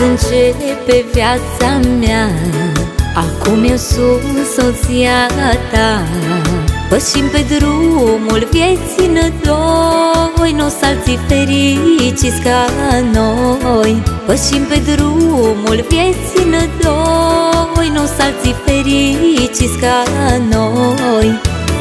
Azi începe viața mea. Acum eu sunt soția ta. Pășim pe drumul vieții doi Nu salții fericiți ca noi. Pășim pe drumul vieții doi Nu salții fericiți ca noi.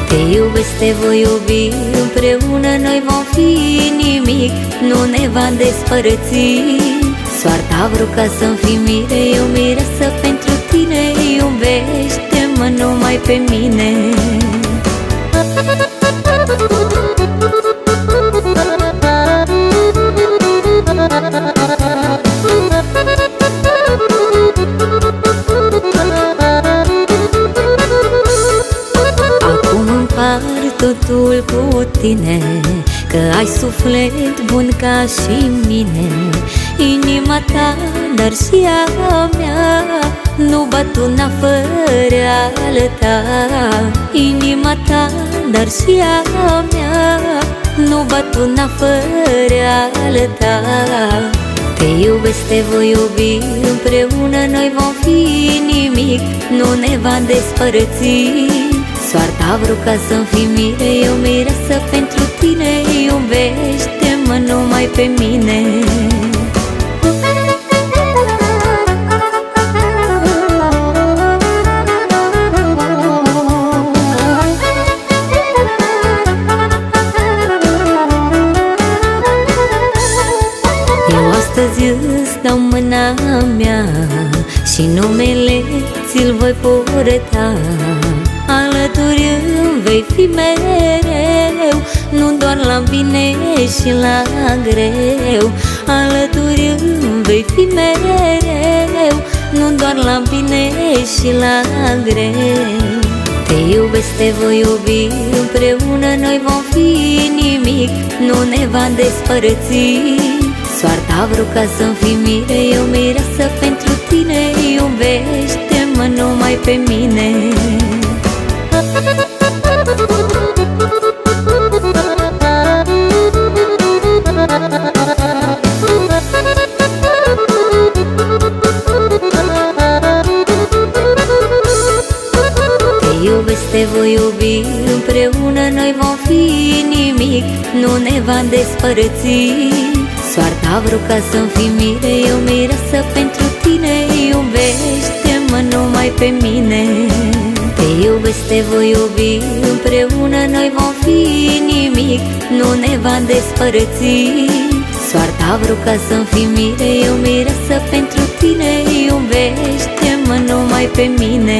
Te iubesc, te voi iubi Împreună noi vom fi nimic. Nu ne va despărți Soarta vrut ca să-mi fi mire Eu miresă pentru tine Iubește-mă numai pe mine totul cu tine Că ai suflet bun ca și mine. Inima ta, dar și a mea Nu bat una fără alta Inima ta, dar și a mea Nu bat una fără alta Te iubesc, te voi iubi Împreună noi vom fi nimic Nu ne va despărți Soarta vrut ca să-mi fi mire Eu miresă pentru tine Iubește-mă numai pe mine. Eu astăzi îți dau mâna mea Și numele ți-l voi purta Alături îmi vei fi mereu Nu doar la bine și la greu. Alături îmi vei fi mereu Nu doar la bine și la greu. Te iubesc, te voi iubi Împreună noi vom fi nimic. Nu ne va despărți. Soarta vrut ca să-mi fi mire Eu mireasă pentru tine. Iubește-mă numai pe mine Împreună noi vom fi nimic Nu ne va despărți. Soarta vrut ca să-mi fi mire Eu miresă pentru tine Iubește-mă numai pe mine. Te iubesc, te voi iubi Împreună noi vom fi nimic Nu ne va despărți. Soarta vrut ca să-mi fi mire Eu miresă pentru tine Iubește-mă numai pe mine